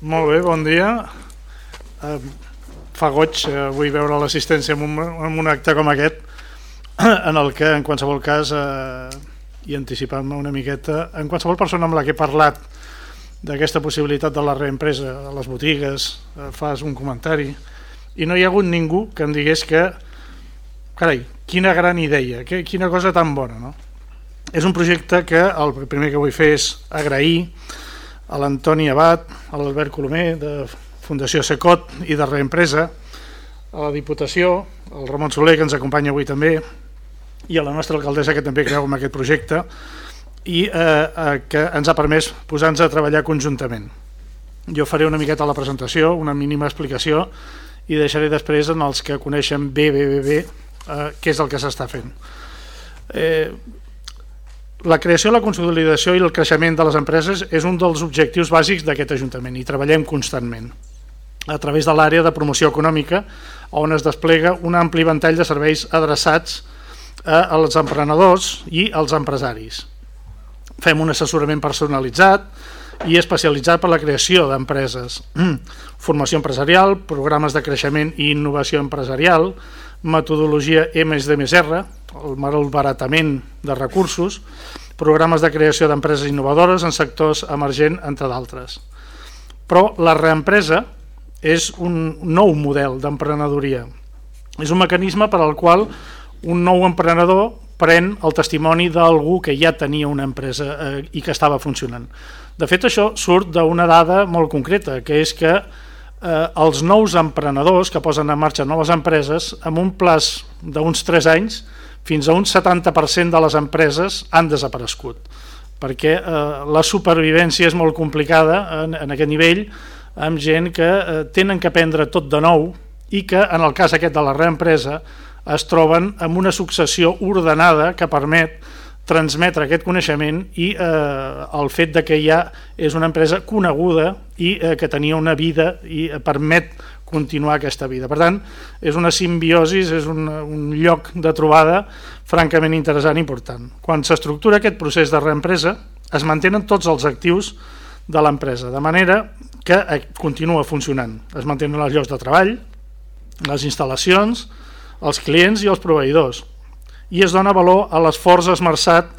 Molt bé, bon dia. Uh, fa goig uh, vull veure l'assistència en, un, en un acte com aquest, en el que, en qualsevol cas, uh, i anticipant-me una miqueta, en qualsevol persona amb la que he parlat d'aquesta possibilitat de la reempresa a les botigues, uh, fas un comentari, i no hi ha hagut ningú que em digués que, carai, quina gran idea, que, quina cosa tan bona, no? És un projecte que el primer que vull fer és agrair a l'Antoni Abad, a l'Albert Colomer de Fundació Secot i de Reempresa, a la Diputació, al Ramon Soler que ens acompanya avui també i a la nostra alcaldessa que també creu en aquest projecte i eh, eh, que ens ha permès posar-nos a treballar conjuntament. Jo faré una miqueta la presentació, una mínima explicació i deixaré després en els que coneixen bé, bé, bé, bé eh, què és el que s'està fent. Eh, la creació, la consolidació i el creixement de les empreses és un dels objectius bàsics d'aquest Ajuntament i treballem constantment a través de l'àrea de promoció econòmica on es desplega un ampli ventall de serveis adreçats als emprenedors i als empresaris. Fem un assessorament personalitzat i especialitzat per la creació d'empreses, formació empresarial, programes de creixement i innovació empresarial, metodologia M+D+R, el malbaratament de recursos, programes de creació d'empreses innovadores en sectors emergents, entre d'altres. Però la reempresa és un nou model d'emprenedoria. És un mecanisme per al qual un nou emprenedor pren el testimoni d'algú que ja tenia una empresa eh, i que estava funcionant. De fet, això surt d'una dada molt concreta, que és que eh, els nous emprenedors que posen en marxa noves empreses, amb un plaç d'uns 3 anys, fins a un 70% de les empreses han desaparegut perquè eh, la supervivència és molt complicada en, en aquest nivell amb gent que eh, tenen que aprendre tot de nou i que en el cas aquest de la reempresa es troben amb una successió ordenada que permet transmetre aquest coneixement i eh, el fet de que ja és una empresa coneguda i eh, que tenia una vida i eh, permet continuar aquesta vida. Per tant, és una simbiosis, és un, un lloc de trobada francament interessant i important. Quan s'estructura aquest procés de reempresa, es mantenen tots els actius de l'empresa, de manera que eh, continua funcionant. Es mantenen els llocs de treball, les instal·lacions, els clients i els proveïdors, i es dona valor a l'esforç esmerçat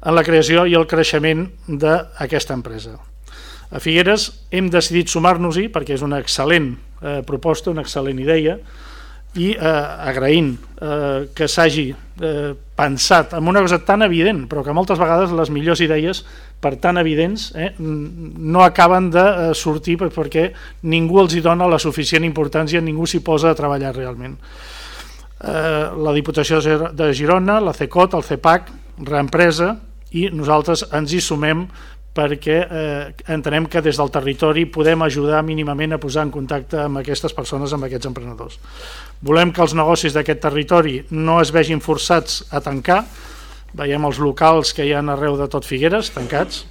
en la creació i el creixement d'aquesta empresa. A Figueres hem decidit sumar-nos-hi perquè és una excel·lent eh, proposta, una excel·lent idea i eh, agraint eh, que s'hagi eh, pensat en una cosa tan evident, però que moltes vegades les millors idees, per tan evidents, eh, no acaben de eh, sortir perquè ningú els hi dona la suficient importància, ningú s'hi posa a treballar realment. Eh, la Diputació de Girona, la CECOT, el CEPAC, Reempresa, i nosaltres ens hi sumem perquè eh, entenem que des del territori podem ajudar mínimament a posar en contacte amb aquestes persones, amb aquests emprenedors. Volem que els negocis d'aquest territori no es vegin forçats a tancar, veiem els locals que hi ha arreu de tot Figueres, tancats,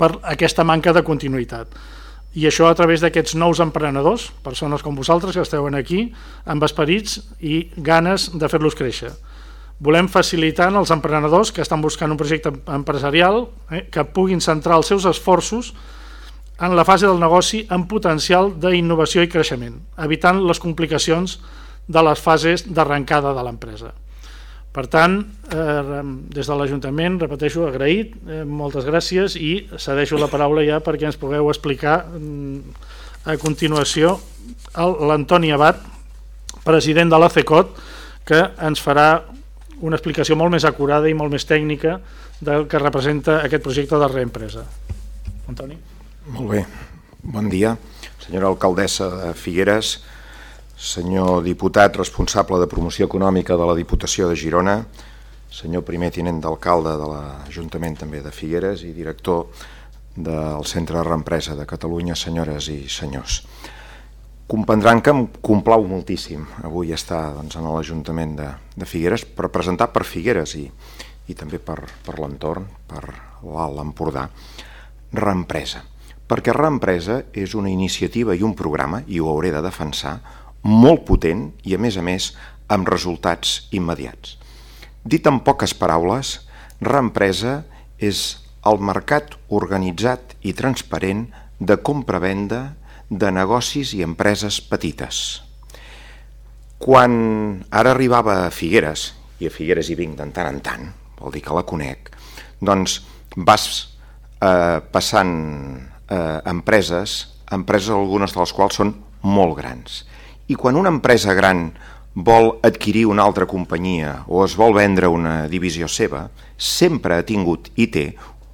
per aquesta manca de continuïtat. I això a través d'aquests nous emprenedors, persones com vosaltres que esteu aquí, amb esperits i ganes de fer-los créixer. Volem facilitar als emprenedors que estan buscant un projecte empresarial eh, que puguin centrar els seus esforços en la fase del negoci amb potencial d'innovació i creixement, evitant les complicacions de les fases d'arrencada de l'empresa. Per tant, eh, des de l'Ajuntament, repeteixo, agraït, eh, moltes gràcies i cedeixo la paraula ja perquè ens pugueu explicar mm, a continuació l'Antoni Abad, president de la CECOT, que ens farà una explicació molt més acurada i molt més tècnica del que representa aquest projecte de reempresa. Antoni. Molt bé, bon dia. Senyora alcaldessa de Figueres, senyor diputat responsable de promoció econòmica de la Diputació de Girona, senyor primer tinent d'alcalde de l'Ajuntament també de Figueres i director del Centre de Reempresa de Catalunya, senyores i senyors comprendran que em complau moltíssim avui estar doncs, en l'Ajuntament de, de Figueres per presentar per Figueres i, i també per, per l'entorn, per l'Alt Empordà, Reempresa. Perquè Reempresa és una iniciativa i un programa, i ho hauré de defensar, molt potent i, a més a més, amb resultats immediats. Dit en poques paraules, Reempresa és el mercat organitzat i transparent de compra-venda de negocis i empreses petites. Quan ara arribava a Figueres, i a Figueres hi vinc de tant en tant, vol dir que la conec, doncs vas eh, passant eh, empreses, empreses algunes de les quals són molt grans. I quan una empresa gran vol adquirir una altra companyia o es vol vendre una divisió seva, sempre ha tingut i té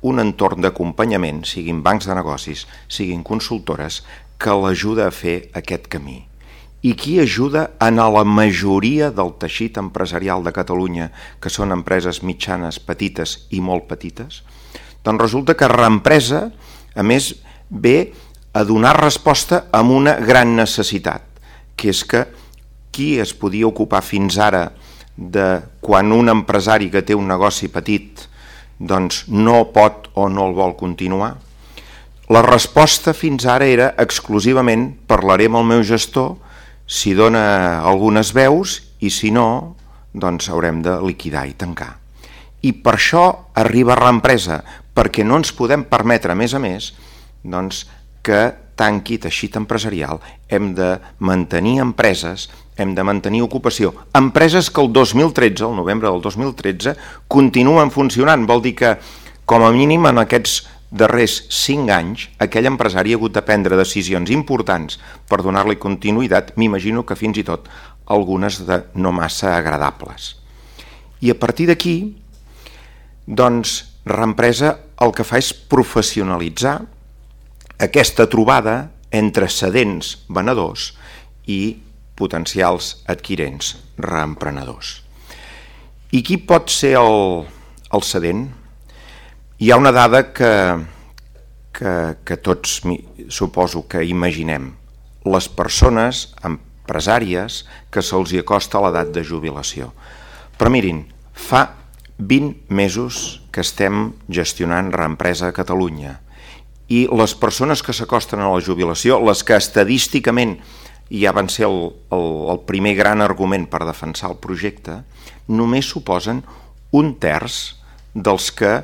un entorn d'acompanyament, siguin bancs de negocis, siguin consultores, que l'ajuda a fer aquest camí. I qui ajuda en la majoria del teixit empresarial de Catalunya, que són empreses mitjanes, petites i molt petites? Doncs resulta que Reempresa, a més, ve a donar resposta a una gran necessitat, que és que qui es podia ocupar fins ara de quan un empresari que té un negoci petit doncs no pot o no el vol continuar? La resposta fins ara era exclusivament parlaré amb el meu gestor, si dona algunes veus i si no, doncs haurem de liquidar i tancar. I per això arriba a reempresa, perquè no ens podem permetre, a més a més, doncs, que tanqui teixit empresarial, hem de mantenir empreses, hem de mantenir ocupació. Empreses que el 2013, el novembre del 2013, continuen funcionant. Vol dir que, com a mínim, en aquests darrers 5 anys, aquell empresari ha hagut de prendre decisions importants per donar-li continuïtat, m'imagino que fins i tot algunes de no massa agradables. I a partir d'aquí, doncs, Reempresa el que fa és professionalitzar aquesta trobada entre cedents venedors i potencials adquirents reemprenedors. I qui pot ser el, el cedent? Hi ha una dada que, que, que tots suposo que imaginem. Les persones empresàries que se'ls acosta l'edat de jubilació. Però mirin, fa 20 mesos que estem gestionant reempresa a Catalunya i les persones que s'acosten a la jubilació, les que estadísticament ja van ser el, el, el primer gran argument per defensar el projecte, només suposen un terç dels que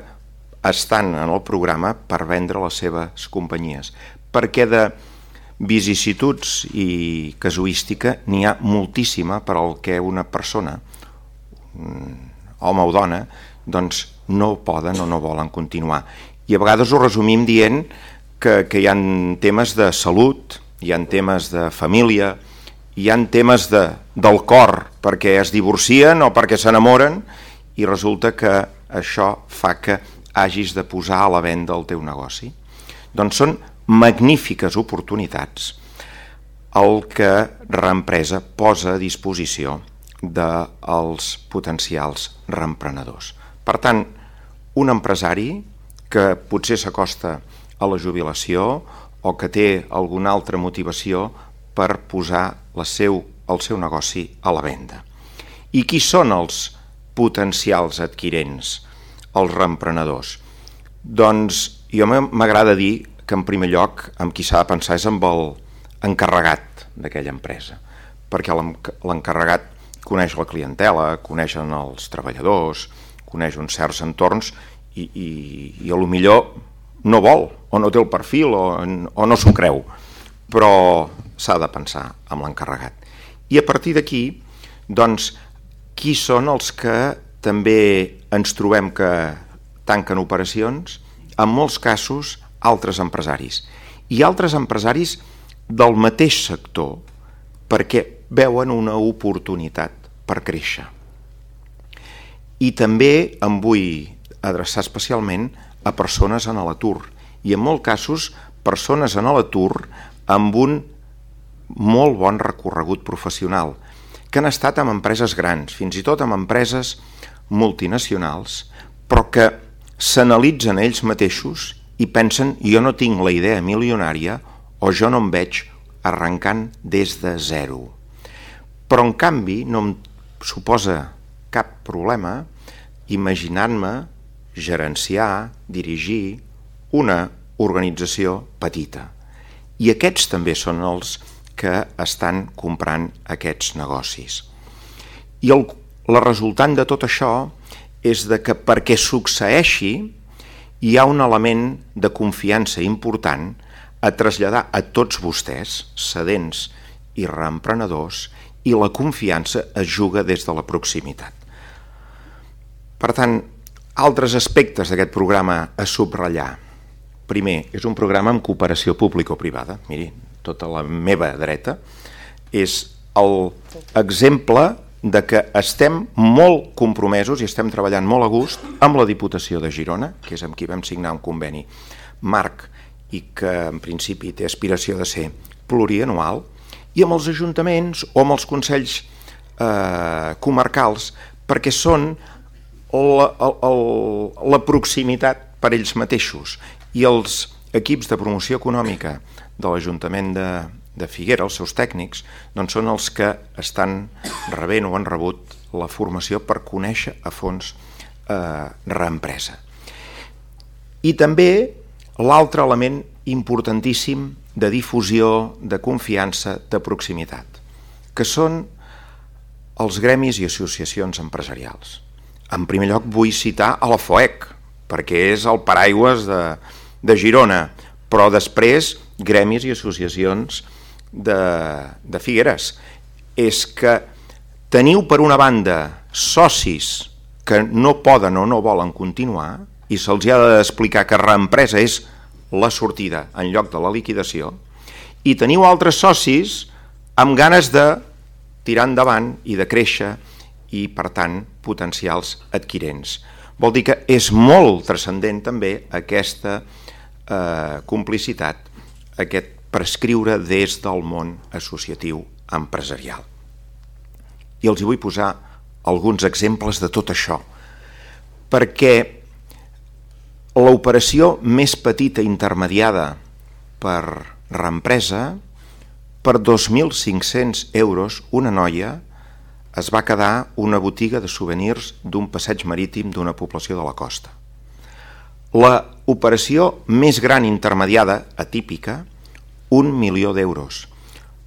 estan en el programa per vendre les seves companyies, perquè de vicissituds i casuística n'hi ha moltíssima per al que una persona, home o dona, doncs no poden o no volen continuar i a vegades ho resumim dient que, que hi han temes de salut, hi han temes de família, hi han temes de, del cor perquè es divorcien o perquè s'enamoren i resulta que això fa que hagis de posar a la venda el teu negoci. Doncs són magnífiques oportunitats el que reempresa posa a disposició dels potencials reemprenedors. Per tant, un empresari que potser s'acosta a la jubilació o que té alguna altra motivació per posar la seu, el seu negoci a la venda. I qui són els potencials adquirents, els reemprenedors? Doncs jo m'agrada dir que en primer lloc amb qui s'ha de pensar és amb el encarregat d'aquella empresa, perquè l'encarregat coneix la clientela, coneixen els treballadors, coneix uns certs entorns i, i, i a lo millor no vol o no té el perfil o, o no s'ho creu. Però s'ha de pensar amb l'encarregat. I a partir d'aquí doncs qui són els que també ens trobem que tanquen operacions? En molts casos altres empresaris. I altres empresaris del mateix sector perquè veuen una oportunitat per créixer. I també em vull adreçar especialment a persones en l'atur i en molts casos persones en l'atur amb un molt bon recorregut professional que han estat amb empreses grans, fins i tot amb empreses multinacionals, però que s'analitzen ells mateixos i pensen jo no tinc la idea milionària o jo no em veig arrencant des de zero. Però en canvi no em suposa cap problema imaginant-me gerenciar, dirigir una organització petita. I aquests també són els que estan comprant aquests negocis. I el, la resultant de tot això és de que perquè succeeixi hi ha un element de confiança important a traslladar a tots vostès, cedents i reemprenedors, i la confiança es juga des de la proximitat. Per tant, altres aspectes d'aquest programa a subratllar. Primer, és un programa amb cooperació público-privada. Miri, tota la meva dreta és l'exemple de que estem molt compromesos i estem treballant molt a gust amb la Diputació de Girona, que és amb qui vam signar un conveni marc i que en principi té aspiració de ser plurianual, i amb els ajuntaments o amb els consells eh, comarcals, perquè són la, el, la proximitat per ells mateixos i els equips de promoció econòmica de l'Ajuntament de, de Figuera, els seus tècnics, doncs són els que estan rebent o han rebut la formació per conèixer a fons eh, reempresa. I també l'altre element importantíssim de difusió, de confiança, de proximitat, que són els gremis i associacions empresarials. En primer lloc vull citar a la FOEC, perquè és el paraigües de, de Girona, però després gremis i associacions de, de Figueres. És que teniu per una banda socis que no poden o no volen continuar i se'ls ha d'explicar que reempresa és la sortida en lloc de la liquidació i teniu altres socis amb ganes de tirar endavant i de créixer i, per tant, potencials adquirents. Vol dir que és molt transcendent també aquesta eh, complicitat, aquest prescriure des del món associatiu empresarial. I els hi vull posar alguns exemples de tot això, perquè l'operació més petita intermediada per reempresa, per 2.500 euros, una noia es va quedar una botiga de souvenirs d'un passeig marítim d'una població de la costa. La operació més gran intermediada, atípica, un milió d'euros.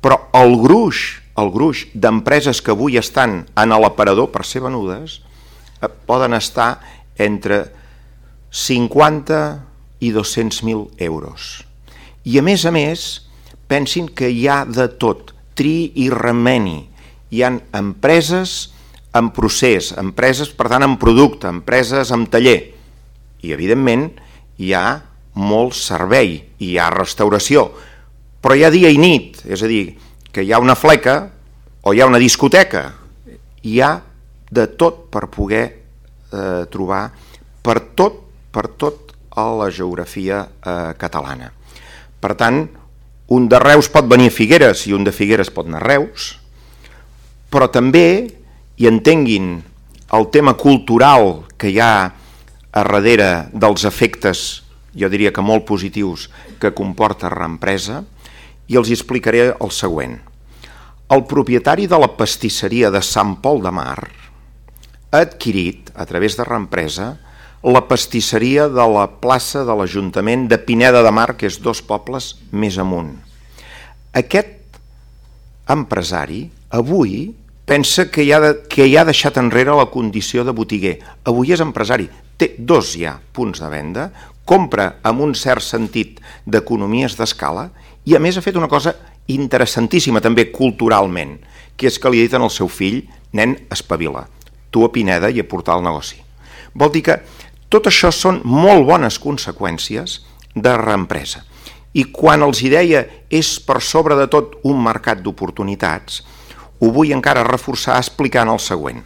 Però el gruix, el gruix d'empreses que avui estan en l'aparador per ser venudes eh, poden estar entre 50 i 200.000 euros. I a més a més, pensin que hi ha de tot, tri i remeni. Hi han empreses en procés, empreses, per tant, en producte, empreses en taller. I, evidentment, hi ha molt servei, hi ha restauració, però hi ha dia i nit, és a dir, que hi ha una fleca o hi ha una discoteca. Hi ha de tot per poder eh, trobar, per tot per tot a la geografia eh, catalana. Per tant, un de Reus pot venir a Figueres i un de Figueres pot anar a Reus, però també hi entenguin el tema cultural que hi ha a darrere dels efectes, jo diria que molt positius, que comporta reempresa, i els explicaré el següent. El propietari de la pastisseria de Sant Pol de Mar ha adquirit, a través de reempresa, la pastisseria de la plaça de l'Ajuntament de Pineda de Mar, que és dos pobles més amunt. Aquest empresari avui pensa que hi, ha de, que hi ha deixat enrere la condició de botiguer. Avui és empresari, té dos ja punts de venda, compra amb un cert sentit d'economies d'escala i a més ha fet una cosa interessantíssima també culturalment, que és que li ha dit al seu fill, nen, espavila, tu a Pineda i a portar el negoci. Vol dir que tot això són molt bones conseqüències de reempresa. I quan els deia és per sobre de tot un mercat d'oportunitats, ho vull encara reforçar explicant el següent.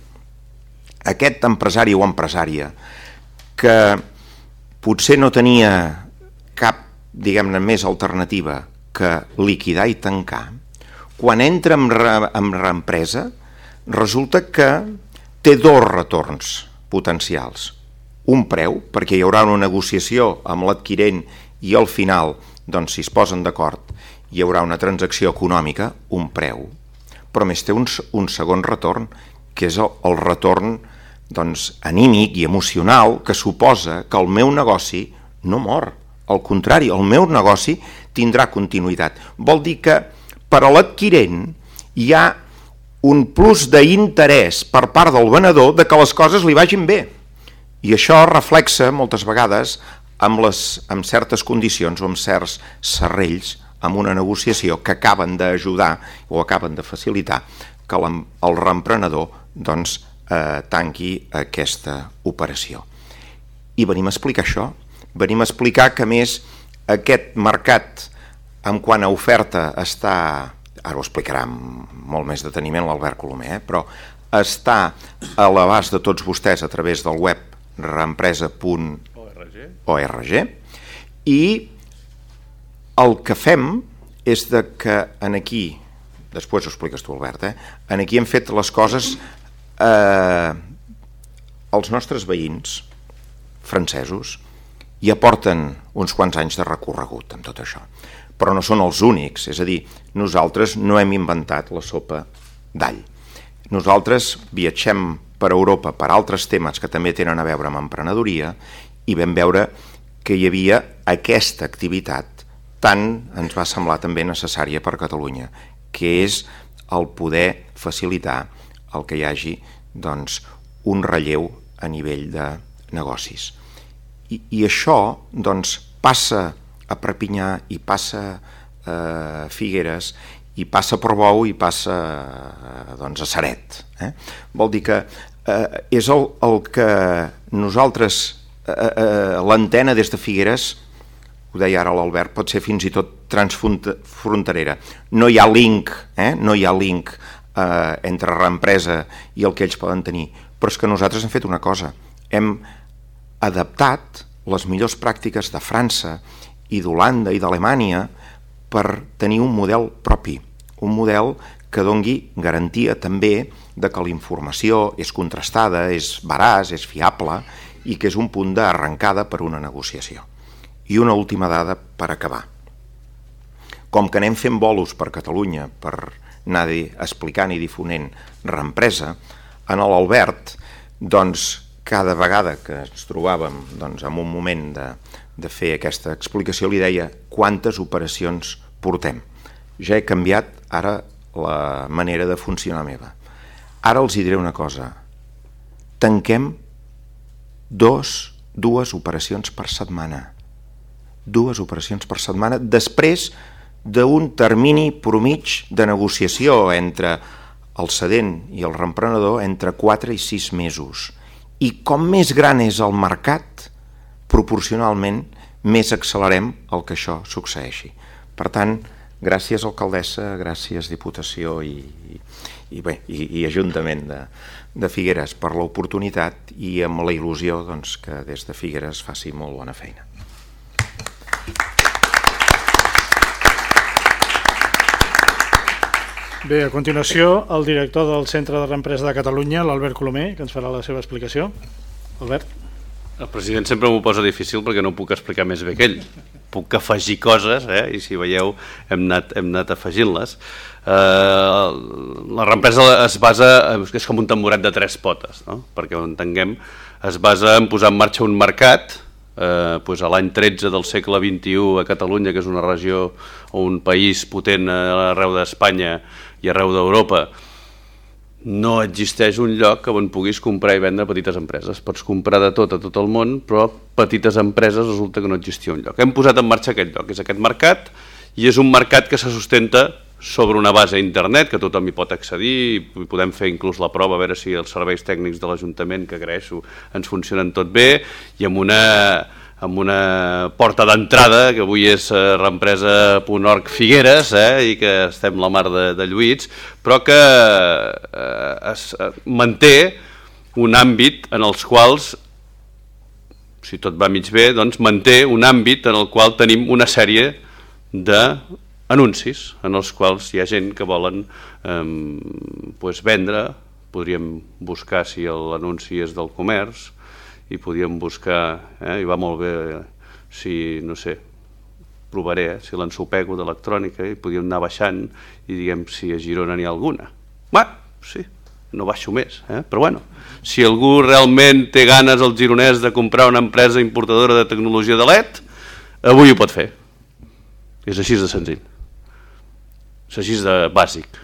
Aquest empresari o empresària que potser no tenia cap, diguem-ne, més alternativa que liquidar i tancar, quan entra en, re, en reempresa, resulta que té dos retorns potencials un preu, perquè hi haurà una negociació amb l'adquirent i al final, doncs, si es posen d'acord, hi haurà una transacció econòmica, un preu, però més té un, un segon retorn, que és el, el retorn doncs, anímic i emocional que suposa que el meu negoci no mor. Al contrari, el meu negoci tindrà continuïtat. Vol dir que per a l'adquirent hi ha un plus d'interès per part del venedor de que les coses li vagin bé i això reflexa moltes vegades amb, les, amb certes condicions o amb certs serrells amb una negociació que acaben d'ajudar o acaben de facilitar que el reemprenedor doncs, eh, tanqui aquesta operació. I venim a explicar això. Venim a explicar que, més, aquest mercat, en quant a oferta, està... Ara ho explicarà amb molt més deteniment l'Albert Colomer, eh? però està a l'abast de tots vostès a través del web reempresa.org i el que fem és de que en aquí, després ho expliques tu Albert, eh? en aquí hem fet les coses eh, els nostres veïns francesos hi aporten uns quants anys de recorregut amb tot això, però no són els únics, és a dir, nosaltres no hem inventat la sopa d'all. Nosaltres viatgem per Europa per altres temes que també tenen a veure amb emprenedoria i vam veure que hi havia aquesta activitat tant ens va semblar també necessària per Catalunya, que és el poder facilitar el que hi hagi doncs, un relleu a nivell de negocis. I, i això doncs, passa a Prepinyà i passa a Figueres i passa a Portbou i passa doncs, a Saret. Eh? Vol dir que eh, és el, el que nosaltres, eh, eh, l'antena des de Figueres, ho deia ara l'Albert, pot ser fins i tot transfronterera. No hi ha link, eh? no hi ha link eh, entre reempresa i el que ells poden tenir, però és que nosaltres hem fet una cosa, hem adaptat les millors pràctiques de França i d'Holanda i d'Alemanya per tenir un model propi, un model que dongui garantia també de que la informació és contrastada, és veraç, és fiable i que és un punt d'arrencada per una negociació. I una última dada per acabar. Com que anem fent bolos per Catalunya per anar explicant i difonent reempresa, en l'Albert, doncs, cada vegada que ens trobàvem doncs, en un moment de, de fer aquesta explicació, li deia quantes operacions portem. Ja he canviat ara la manera de funcionar meva. Ara els hi diré una cosa. Tanquem dos, dues operacions per setmana dues operacions per setmana després d'un termini promig de negociació entre el cedent i el reemprenedor entre 4 i 6 mesos. I com més gran és el mercat, proporcionalment més accelerem el que això succeeixi. Per tant, gràcies alcaldessa, gràcies Diputació i, i, bé, i, i Ajuntament de, de Figueres per l'oportunitat i amb la il·lusió doncs, que des de Figueres faci molt bona feina. Bé, a continuació, el director del Centre de Reempresa de Catalunya, l'Albert Colomer, que ens farà la seva explicació. Albert. El president sempre m'ho posa difícil perquè no puc explicar més bé que ell. Puc afegir coses, eh? i si veieu hem anat, hem anat afegint-les. Eh, la reempresa es basa, és com un tamboret de tres potes, no? perquè ho entenguem, es basa en posar en marxa un mercat, eh, pues a l'any 13 del segle XXI a Catalunya, que és una regió o un país potent arreu d'Espanya i arreu d'Europa, no existeix un lloc on puguis comprar i vendre petites empreses. Pots comprar de tot a tot el món, però petites empreses resulta que no existia un lloc. Hem posat en marxa aquest lloc, és aquest mercat, i és un mercat que se sustenta sobre una base a internet que tothom hi pot accedir i podem fer inclús la prova a veure si els serveis tècnics de l'Ajuntament, que agraeixo, ens funcionen tot bé i amb una, amb una porta d'entrada que avui és eh, reempresa.org Figueres eh, i que estem la mar de, de lluïts, però que eh, es eh, manté un àmbit en els quals si tot va mig bé, doncs manté un àmbit en el qual tenim una sèrie de anuncis en els quals hi ha gent que volen eh, pues vendre, podríem buscar si l'anunci és del comerç i podríem buscar, eh, i va molt bé si, no sé, provaré eh, si l'ensopego d'electrònica i podríem anar baixant i diguem si a Girona n'hi ha alguna. Bé, sí, no baixo més, eh? però bueno, si algú realment té ganes al gironès de comprar una empresa importadora de tecnologia de LED, avui ho pot fer. És així de senzill és així de bàsic.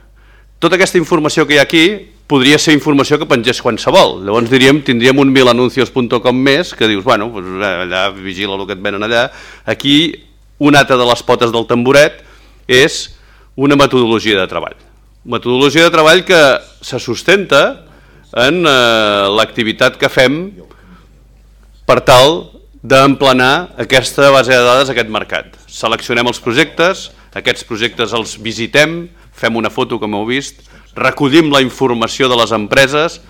Tota aquesta informació que hi ha aquí podria ser informació que pengés qualsevol. Llavors diríem, tindríem un milanuncios.com més que dius, bueno, doncs allà vigila el que et venen allà. Aquí, una altra de les potes del tamboret és una metodologia de treball. Metodologia de treball que se sustenta en eh, l'activitat que fem per tal d'emplenar aquesta base de dades, aquest mercat. Seleccionem els projectes, aquests projectes els visitem, fem una foto, com heu vist, recollim la informació de les empreses,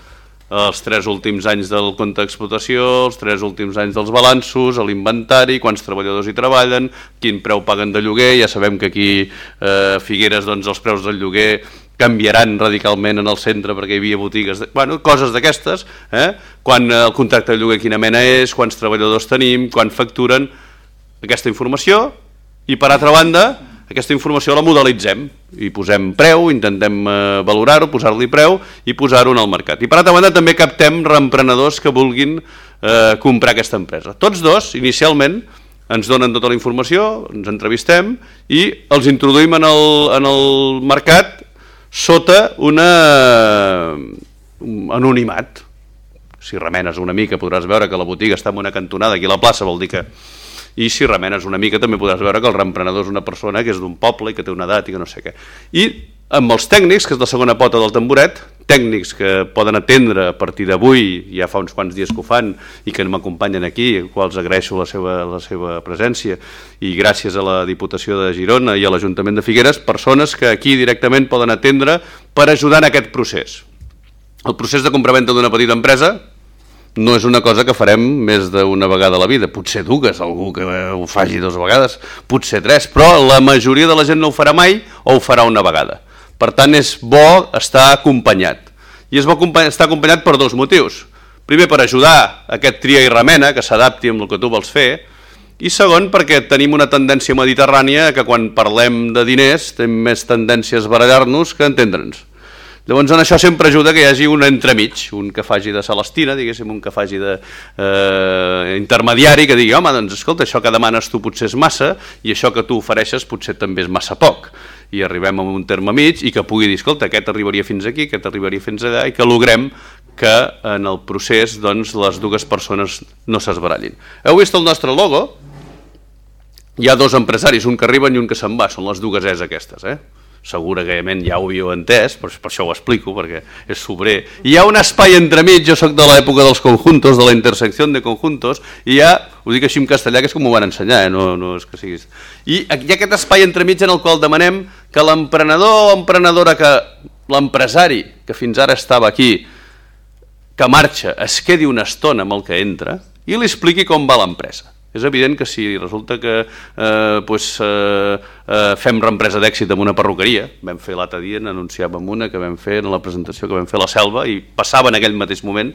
els tres últims anys del compte d'explotació, els tres últims anys dels balanços, l'inventari, quants treballadors hi treballen, quin preu paguen de lloguer, ja sabem que aquí eh, Figueres doncs, els preus del lloguer canviaran radicalment en el centre perquè hi havia botigues, de... bueno, coses d'aquestes, eh? quan el contracte de lloguer quina mena és, quants treballadors tenim, quan facturen, aquesta informació, i per altra banda, aquesta informació la modelitzem i posem preu, intentem eh, valorar-ho, posar-li preu i posar-ho en el mercat. I per altra banda també captem reemprenedors que vulguin eh, comprar aquesta empresa. Tots dos, inicialment, ens donen tota la informació, ens entrevistem i els introduïm en el, en el mercat sota una un anonimat. Si remenes una mica podràs veure que la botiga està en una cantonada aquí a la plaça, vol dir que i si remenes una mica també podràs veure que el reemprenedor és una persona que és d'un poble i que té una edat i que no sé què. I amb els tècnics, que és la segona pota del tamboret, tècnics que poden atendre a partir d'avui, ja fa uns quants dies que ho fan i que m'acompanyen aquí, als quals agraeixo la seva, la seva presència, i gràcies a la Diputació de Girona i a l'Ajuntament de Figueres, persones que aquí directament poden atendre per ajudar en aquest procés. El procés de compraventa d'una petita empresa no és una cosa que farem més d'una vegada a la vida, potser dues, algú que ho faci dues vegades, potser tres, però la majoria de la gent no ho farà mai o ho farà una vegada. Per tant, és bo estar acompanyat. I és bo estar acompanyat per dos motius. Primer, per ajudar aquest tria i remena, que s'adapti amb el que tu vols fer, i segon, perquè tenim una tendència mediterrània que quan parlem de diners tenim més tendències a barallar-nos que entendre'ns. Llavors en això sempre ajuda que hi hagi un entremig, un que faci de Celestina, diguéssim, un que faci de eh, intermediari, que digui, home, doncs escolta, això que demanes tu potser és massa i això que tu ofereixes potser també és massa poc. I arribem a un terme mig i que pugui dir, escolta, aquest arribaria fins aquí, aquest arribaria fins allà, i que logrem que en el procés doncs, les dues persones no s'esbarallin. Heu vist el nostre logo? Hi ha dos empresaris, un que arriben i un que se'n va, són les dues és aquestes, eh? Segurament ja ho havíeu entès, però per això ho explico, perquè és sobrer. I hi ha un espai entremig, jo sóc de l'època dels conjuntos, de la intersecció de conjuntos, i ha, ho dic així en castellà, que és com ho van ensenyar, eh? no, no és que siguis... I hi ha aquest espai entremig en el qual demanem que l'emprenedor o emprenedora, que l'empresari que fins ara estava aquí, que marxa, es quedi una estona amb el que entra i li expliqui com va l'empresa és evident que si resulta que eh, pues, eh, eh, fem reempresa d'èxit amb una perruqueria, vam fer l'altre dia, n'anunciàvem una que vam fer en la presentació que vam fer a la selva i passava en aquell mateix moment,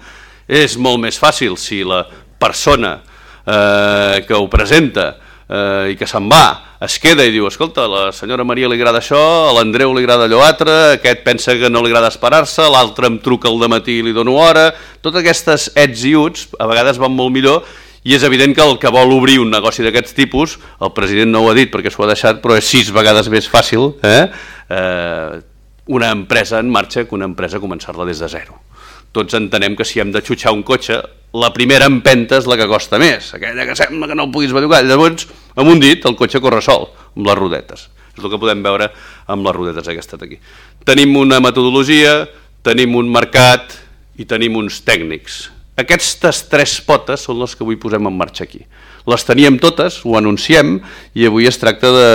és molt més fàcil si la persona eh, que ho presenta eh, i que se'n va, es queda i diu, escolta, a la senyora Maria li agrada això, a l'Andreu li agrada allò altre, aquest pensa que no li agrada esperar-se, l'altre em truca al matí i li dono hora, totes aquestes ets i uts a vegades van molt millor i és evident que el que vol obrir un negoci d'aquests tipus, el president no ho ha dit perquè s'ho ha deixat, però és sis vegades més fàcil eh? Eh, una empresa en marxa que una empresa començar-la des de zero. Tots entenem que si hem de xutxar un cotxe, la primera empenta és la que costa més, aquella que sembla que no el puguis bellugar. Llavors, amb un dit, el cotxe corre sol, amb les rodetes. És el que podem veure amb les rodetes aquestes aquí. Tenim una metodologia, tenim un mercat i tenim uns tècnics aquestes tres potes són les que avui posem en marxa aquí. Les teníem totes, ho anunciem, i avui es tracta de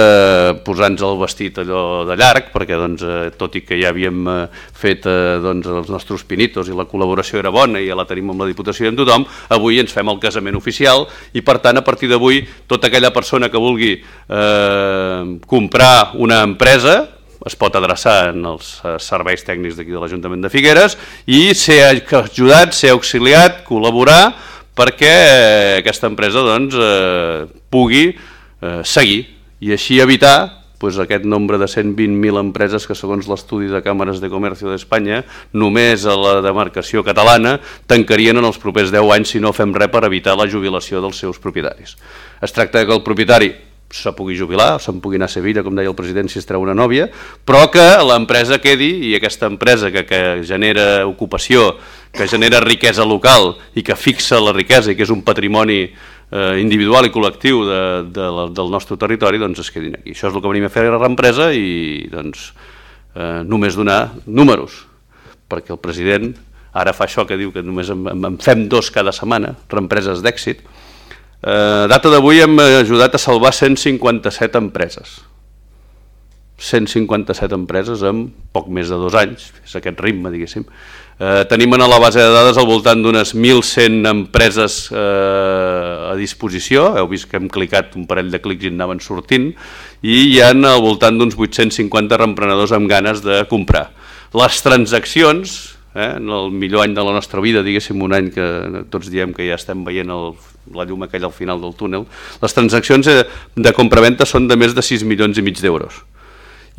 posar-nos el vestit allò de llarg, perquè doncs, eh, tot i que ja havíem eh, fet eh, doncs, els nostres pinitos i la col·laboració era bona i ja la tenim amb la Diputació i amb tothom, avui ens fem el casament oficial i per tant a partir d'avui tota aquella persona que vulgui eh, comprar una empresa es pot adreçar en els eh, serveis tècnics d'aquí de l'Ajuntament de Figueres i ser ajudat, ser auxiliat, col·laborar perquè eh, aquesta empresa doncs, eh, pugui eh, seguir i així evitar pues, aquest nombre de 120.000 empreses que segons l'estudi de Càmeres de Comercio d'Espanya només a la demarcació catalana tancarien en els propers 10 anys si no fem res per evitar la jubilació dels seus propietaris. Es tracta que el propietari se pugui jubilar, se'n pugui anar a Sevilla, com deia el president, si es treu una nòvia, però que l'empresa quedi i aquesta empresa que, que genera ocupació, que genera riquesa local i que fixa la riquesa i que és un patrimoni eh, individual i col·lectiu de, de, de, del nostre territori, doncs es quedin aquí. Això és el que venim a fer a la reempresa i doncs, eh, només donar números, perquè el president ara fa això que diu que només en, en fem dos cada setmana, reempreses d'èxit, Eh, data d'avui hem ajudat a salvar 157 empreses. 157 empreses en poc més de dos anys, és aquest ritme, diguéssim. Eh, tenim a la base de dades al voltant d'unes 1.100 empreses eh, a disposició, heu vist que hem clicat un parell de clics i anaven sortint, i hi ha al voltant d'uns 850 emprenedors amb ganes de comprar. Les transaccions, eh, en el millor any de la nostra vida, diguéssim un any que tots diem que ja estem veient el la llum aquella al final del túnel, les transaccions eh, de compraventa són de més de 6 milions i mig d'euros.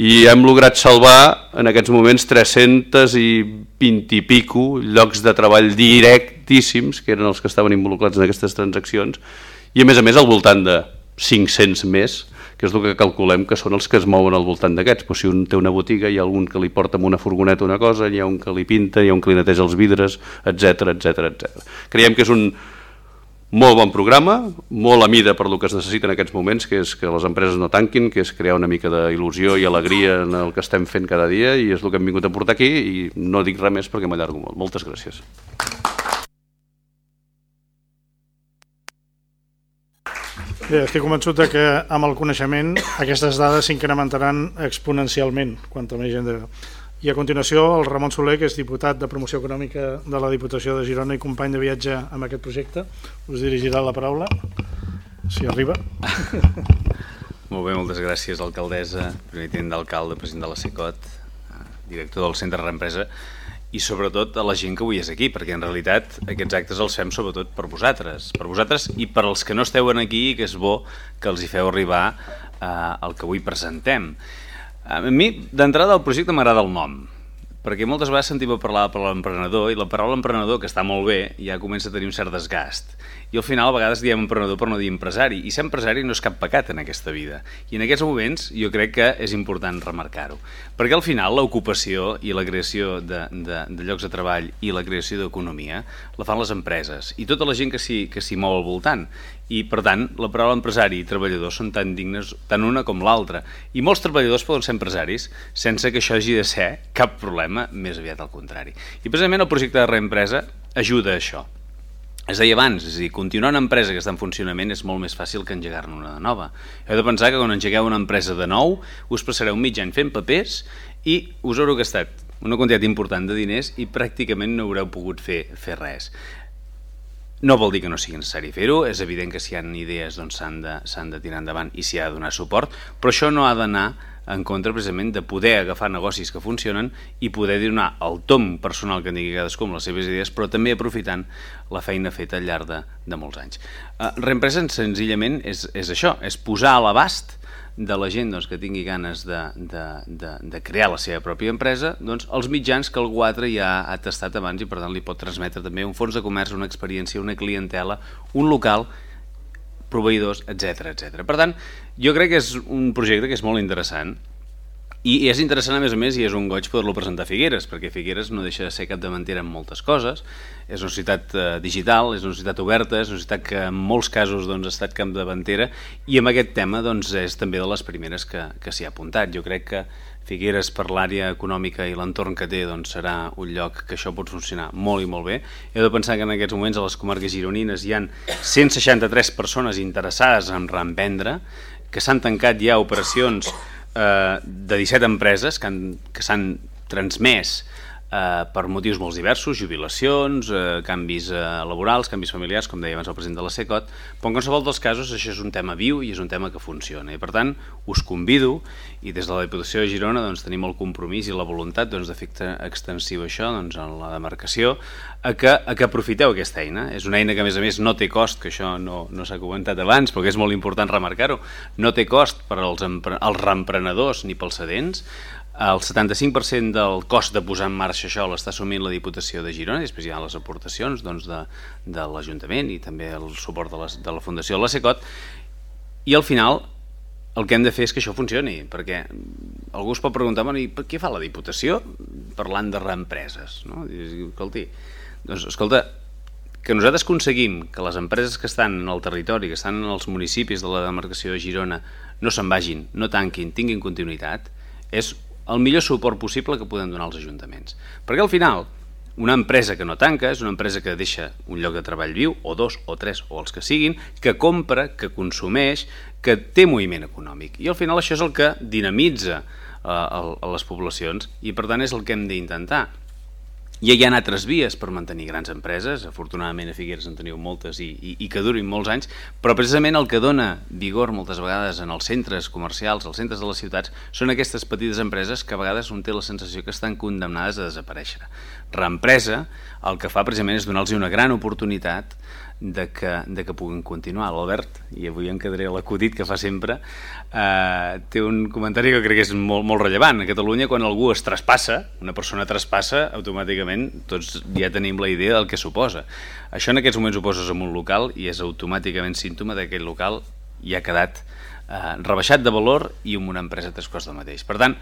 I hem lograt salvar en aquests moments 320 i pico llocs de treball directíssims, que eren els que estaven involucrats en aquestes transaccions, i a més a més al voltant de 500 més, que és el que calculem que són els que es mouen al voltant d'aquests. Pues si un té una botiga, hi ha algun que li porta amb una furgoneta una cosa, hi ha un que li pinta, hi ha un que li neteja els vidres, etc etc etc. Creiem que és un, molt bon programa, molt a mida per el que es necessita en aquests moments, que és que les empreses no tanquin, que és crear una mica d'il·lusió i alegria en el que estem fent cada dia i és el que hem vingut a portar aquí i no dic res més perquè m'allargo molt. Moltes gràcies. Bé, estic convençut que amb el coneixement aquestes dades s'incrementaran exponencialment, quanta més gent de... I a continuació el Ramon Soler, que és diputat de promoció econòmica de la Diputació de Girona i company de viatge amb aquest projecte, us dirigirà la paraula, si arriba. Molt bé, moltes gràcies, alcaldessa, president d'alcalde, president de la SECOT, director del Centre de Reempresa, i sobretot a la gent que avui és aquí, perquè en realitat aquests actes els fem sobretot per vosaltres, per vosaltres i per als que no esteu aquí i que és bo que els hi feu arribar eh, el que avui presentem. A mi, d'entrada, el projecte m'agrada el nom, perquè moltes vegades sentim a parlar per l'emprenedor i la paraula emprenedor, que està molt bé, ja comença a tenir un cert desgast i al final a vegades diem emprenedor per no dir empresari. I ser empresari no és cap pecat en aquesta vida. I en aquests moments jo crec que és important remarcar-ho. Perquè al final l'ocupació i la creació de, de, de llocs de treball i la creació d'economia la fan les empreses i tota la gent que s'hi mou al voltant. I per tant la paraula empresari i treballador són tan dignes tant una com l'altra. I molts treballadors poden ser empresaris sense que això hagi de ser cap problema més aviat al contrari. I precisament el projecte de reempresa ajuda a això es deia abans, és a dir, continuar una empresa que està en funcionament és molt més fàcil que engegar-ne una de nova. Heu de pensar que quan engegueu una empresa de nou us passareu mig any fent papers i us haureu gastat una quantitat important de diners i pràcticament no haureu pogut fer, fer res. No vol dir que no sigui necessari fer-ho, és evident que si hi ha idees doncs s'han doncs, de, de tirar endavant i s'hi ha de donar suport, però això no ha d'anar en contra precisament de poder agafar negocis que funcionen i poder donar el tom personal que tingui cadascú amb les seves idees, però també aprofitant la feina feta al llarg de, de molts anys. Uh, reempresa senzillament és, és això, és posar a l'abast de la gent doncs, que tingui ganes de, de, de, de crear la seva pròpia empresa, doncs, els mitjans que algú altre ja ha tastat abans i per tant li pot transmetre també un fons de comerç, una experiència, una clientela, un local proveïdors, etc etc. Per tant, jo crec que és un projecte que és molt interessant i és interessant, a més a més, i és un goig poder-lo presentar a Figueres, perquè Figueres no deixa de ser capdavantera en moltes coses. És una ciutat eh, digital, és una ciutat oberta, és una ciutat que en molts casos doncs, ha estat capdavantera i amb aquest tema doncs, és també de les primeres que, que s'hi ha apuntat. Jo crec que Figueres per l'àrea econòmica i l'entorn que té doncs, serà un lloc que això pot funcionar molt i molt bé. He de pensar que en aquests moments a les comarques gironines hi han 163 persones interessades en reemprendre, que s'han tancat ja operacions eh, de 17 empreses que s'han transmès eh, per motius molt diversos, jubilacions, eh, canvis eh, laborals, canvis familiars, com deia abans el president de la SECOT, però en qualsevol dels casos això és un tema viu i és un tema que funciona. I per tant, us convido, i des de la Diputació de Girona doncs, tenim el compromís i la voluntat doncs, de fer extensiu això doncs, en la demarcació, a que, a que aprofiteu aquesta eina. És una eina que a més a més no té cost, que això no, no s'ha comentat abans, però és molt important remarcar-ho, no té cost per als, als reemprenedors ni pels sedents, el 75% del cost de posar en marxa això l'està assumint la Diputació de Girona, i després hi ha les aportacions doncs, de, de l'Ajuntament i també el suport de, les, de la Fundació de la SECOT, i al final el que hem de fer és que això funcioni, perquè algú es pot preguntar, bueno, i per què fa la Diputació parlant de reempreses? No? I, escolti, doncs, escolta, que nosaltres aconseguim que les empreses que estan en el territori, que estan en els municipis de la demarcació de Girona, no se'n vagin, no tanquin, tinguin continuïtat, és el millor suport possible que podem donar als ajuntaments. Perquè al final, una empresa que no tanca és una empresa que deixa un lloc de treball viu, o dos, o tres, o els que siguin, que compra, que consumeix, que té moviment econòmic. I al final això és el que dinamitza eh, les poblacions i per tant és el que hem d'intentar ja hi ha altres vies per mantenir grans empreses, afortunadament a Figueres en teniu moltes i, i, i que durin molts anys, però precisament el que dona vigor moltes vegades en els centres comercials, als centres de les ciutats, són aquestes petites empreses que a vegades un té la sensació que estan condemnades a desaparèixer. Reempresa el que fa precisament és donar-los una gran oportunitat de que, de que puguin continuar. L'Albert, i avui em quedaré l'acudit que fa sempre, eh, té un comentari que crec que és molt, molt rellevant. A Catalunya, quan algú es traspassa, una persona traspassa, automàticament tots ja tenim la idea del que suposa. Això en aquests moments ho poses en un local i és automàticament símptoma d'aquest local ja ha quedat eh, rebaixat de valor i amb una empresa tres costa del mateix. Per tant,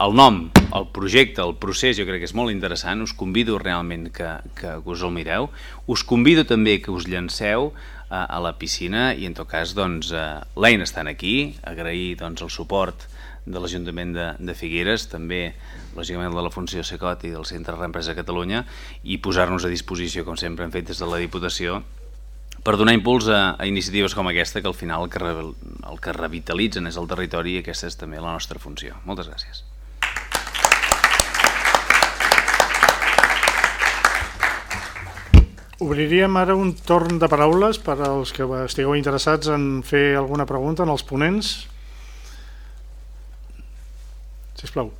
el nom, el projecte, el procés jo crec que és molt interessant, us convido realment que, que us el mireu, us convido també que us llanceu a, a la piscina i en tot cas doncs, eh, l'Eina estan aquí, agrair doncs, el suport de l'Ajuntament de, de Figueres, també lògicament de la Funció Secot i del Centre Reempresa Catalunya i posar-nos a disposició, com sempre hem fet des de la Diputació, per donar impuls a, a iniciatives com aquesta que al final el que, el que revitalitzen és el territori i aquesta és també la nostra funció. Moltes gràcies. Obriríem ara un torn de paraules per als que estigueu interessats en fer alguna pregunta en els ponents. Sisplau.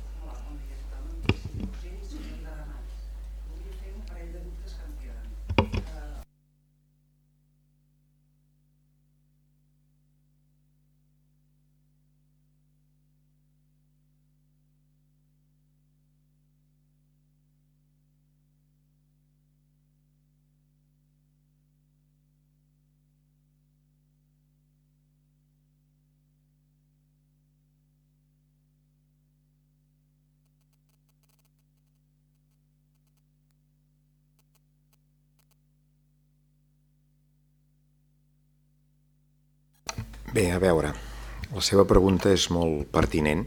Bé, a veure, la seva pregunta és molt pertinent.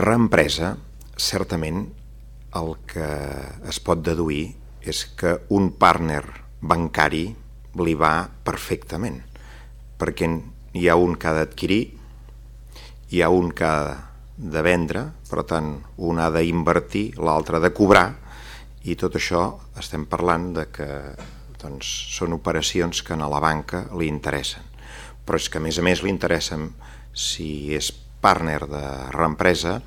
Reempresa, certament, el que es pot deduir és que un partner bancari li va perfectament, perquè hi ha un que ha d'adquirir, hi ha un que ha de vendre, per tant, un ha d'invertir, l'altre de cobrar, i tot això estem parlant de que doncs són operacions que a la banca li interessen. Però és que a més a més li interessen, si és partner de reempresa,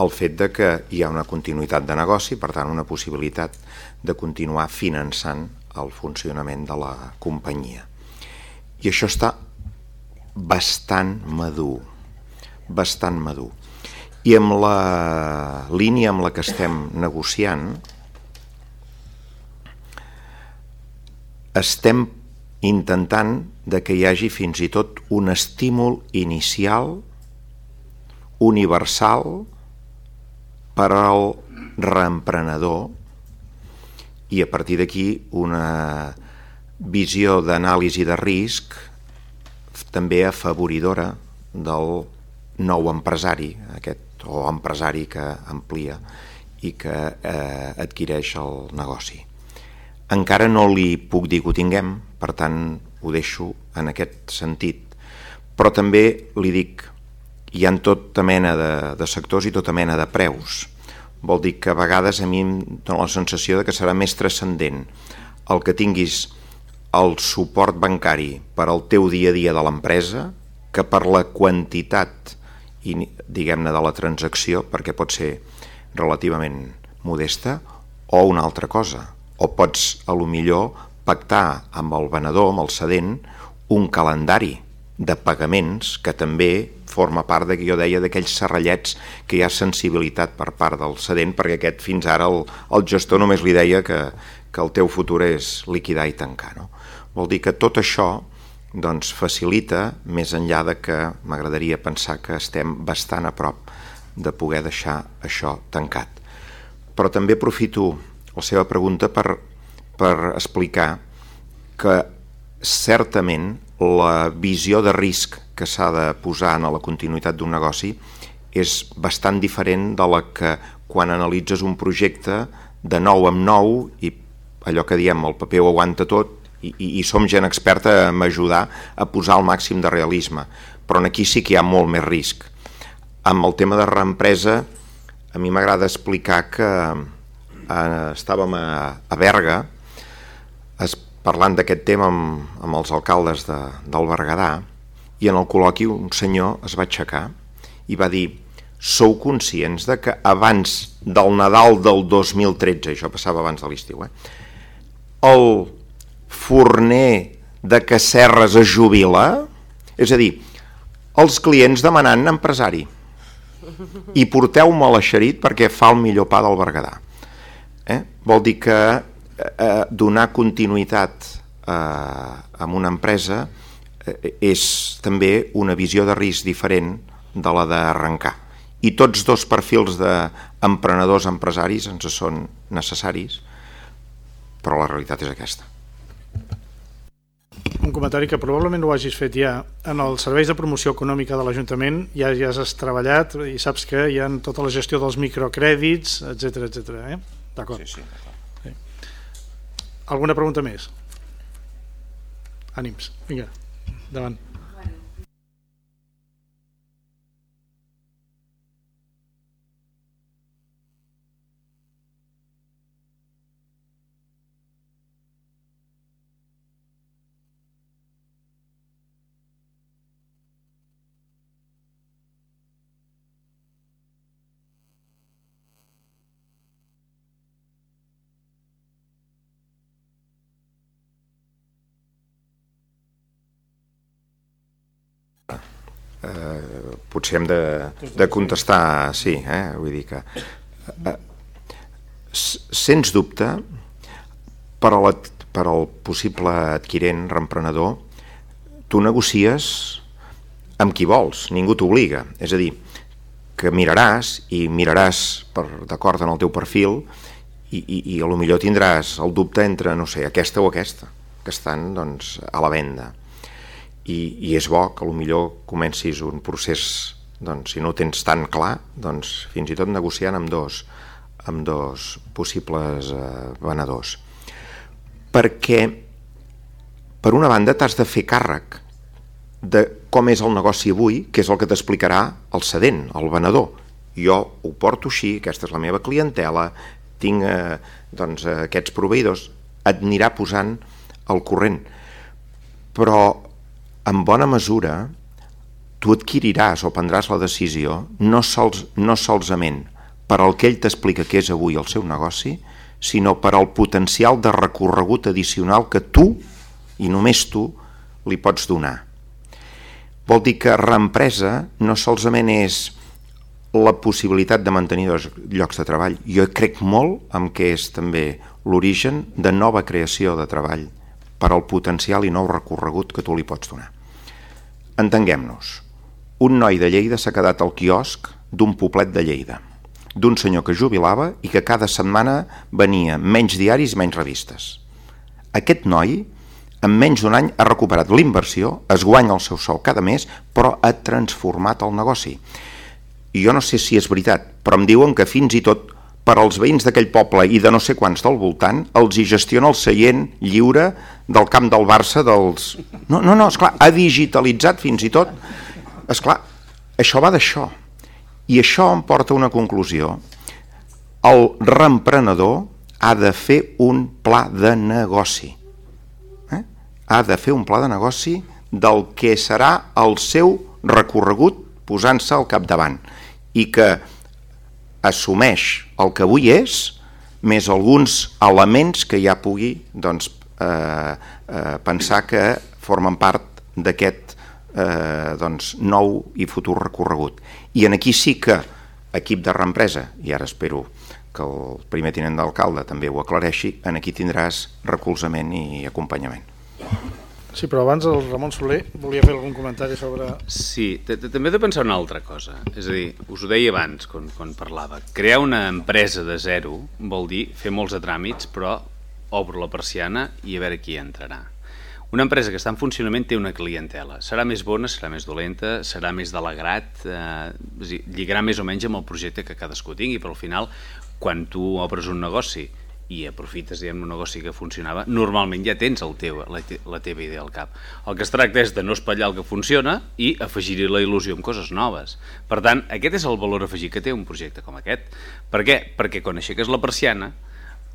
el fet de que hi ha una continuïtat de negoci, per tant una possibilitat de continuar finançant el funcionament de la companyia. I això està bastant madur, bastant madur. I amb la línia amb la que estem negociant, estem intentant de que hi hagi fins i tot un estímul inicial universal per al reemprenedor i a partir d'aquí una visió d'anàlisi de risc també afavoridora del nou empresari, aquest o empresari que amplia i que eh, adquireix el negoci. Encara no li puc dir que ho tinguem, per tant ho deixo en aquest sentit. Però també li dic, hi han tota mena de, de sectors i tota mena de preus. Vol dir que a vegades a mi em dóna la sensació de que serà més transcendent el que tinguis el suport bancari per al teu dia a dia de l'empresa que per la quantitat i diguem-ne de la transacció, perquè pot ser relativament modesta, o una altra cosa, o pots a lo millor pactar amb el venedor, amb el cedent, un calendari de pagaments que també forma part de que jo deia d'aquells serrallets que hi ha sensibilitat per part del cedent perquè aquest fins ara el, el gestor només li deia que, que el teu futur és liquidar i tancar. No? Vol dir que tot això doncs, facilita, més enllà de que m'agradaria pensar que estem bastant a prop de poder deixar això tancat. Però també aprofito la seva pregunta per, per explicar que certament la visió de risc que s'ha de posar en la continuïtat d'un negoci és bastant diferent de la que quan analitzes un projecte de nou amb nou i allò que diem el paper ho aguanta tot i, i, i som gent experta a m'ajudar a posar el màxim de realisme. Però aquí sí que hi ha molt més risc. Amb el tema de reempresa a mi m'agrada explicar que estàvem a, a Berga es, parlant d'aquest tema amb, amb els alcaldes de, del Berguedà i en el col·loqui un senyor es va aixecar i va dir sou conscients de que abans del Nadal del 2013, això passava abans de l'estiu, eh? el forner de Casserres es jubila, és a dir, els clients demanant empresari i porteu-me l'eixerit perquè fa el millor pa del Berguedà. Eh? Vol dir que eh, donar continuïtat eh, a una empresa eh, és també una visió de risc diferent de la d'arrencar. I tots dos perfils d'emprenedors empresaris ens són necessaris, però la realitat és aquesta. Un comentari que probablement ho hagis fet ja. En els serveis de promoció econòmica de l'Ajuntament ja, ja has treballat i saps que hi ha tota la gestió dels microcrèdits, etc etc. eh? D'acord. Sí, sí, sí. Alguna pregunta més? Ànims, vinga, davant. Eh, potser hem de, de contestar, sí, eh? vull dir que eh, sens dubte per, a la, per al possible adquirent, reemprenedor, tu negocies amb qui vols, ningú t'obliga, és a dir, que miraràs i miraràs d'acord en el teu perfil i, i, i a lo millor tindràs el dubte entre, no sé, aquesta o aquesta, que estan doncs, a la venda i, i és bo que millor comencis un procés doncs, si no ho tens tan clar doncs, fins i tot negociant amb dos amb dos possibles eh, venedors perquè per una banda t'has de fer càrrec de com és el negoci avui, que és el que t'explicarà el cedent, el venedor. Jo ho porto així, aquesta és la meva clientela, tinc eh, doncs, aquests proveïdors, et anirà posant el corrent. Però en bona mesura tu adquiriràs o prendràs la decisió no, sols, no solsament per al que ell t'explica que és avui el seu negoci, sinó per al potencial de recorregut addicional que tu, i només tu, li pots donar. Vol dir que reempresa no solament és la possibilitat de mantenir dos llocs de treball. Jo crec molt en què és també l'origen de nova creació de treball per al potencial i nou recorregut que tu li pots donar. Entenguem-nos, un noi de Lleida s'ha quedat al quiosc d'un poblet de Lleida, d'un senyor que jubilava i que cada setmana venia menys diaris i menys revistes. Aquest noi, en menys d'un any, ha recuperat l'inversió, es guanya el seu sou cada mes, però ha transformat el negoci. I jo no sé si és veritat, però em diuen que fins i tot per als veïns d'aquell poble i de no sé quants del voltant, els hi gestiona el seient lliure del camp del Barça dels... No, no, no, esclar, ha digitalitzat fins i tot. Esclar, això va d'això. I això em porta a una conclusió. El reemprenedor ha de fer un pla de negoci. Eh? Ha de fer un pla de negoci del que serà el seu recorregut posant-se al capdavant i que assumeix el que avui és, més alguns elements que ja pugui doncs, eh, eh, pensar que formen part d'aquest eh, doncs, nou i futur recorregut. I en aquí sí que equip de reempresa, i ara espero que el primer tinent d'alcalde també ho aclareixi, en aquí tindràs recolzament i acompanyament. Sí, però abans el Ramon Soler volia fer algun comentari sobre... Sí, també he de pensar una altra cosa. És a dir, us ho deia abans, quan, quan parlava. Crear una empresa de zero vol dir fer molts de tràmits, però obro la persiana i a veure qui entrarà. Una empresa que està en funcionament té una clientela. Serà més bona, serà més dolenta, serà més delegrat, eh, lligarà més o menys amb el projecte que cadascú tingui, però al final, quan tu obres un negoci i aprofites diguem, un negoci que funcionava, normalment ja tens el teu, la, te, la teva idea al cap. El que es tracta és de no espatllar el que funciona i afegir-hi la il·lusió amb coses noves. Per tant, aquest és el valor afegit que té un projecte com aquest. Per què? Perquè quan aixeques la persiana,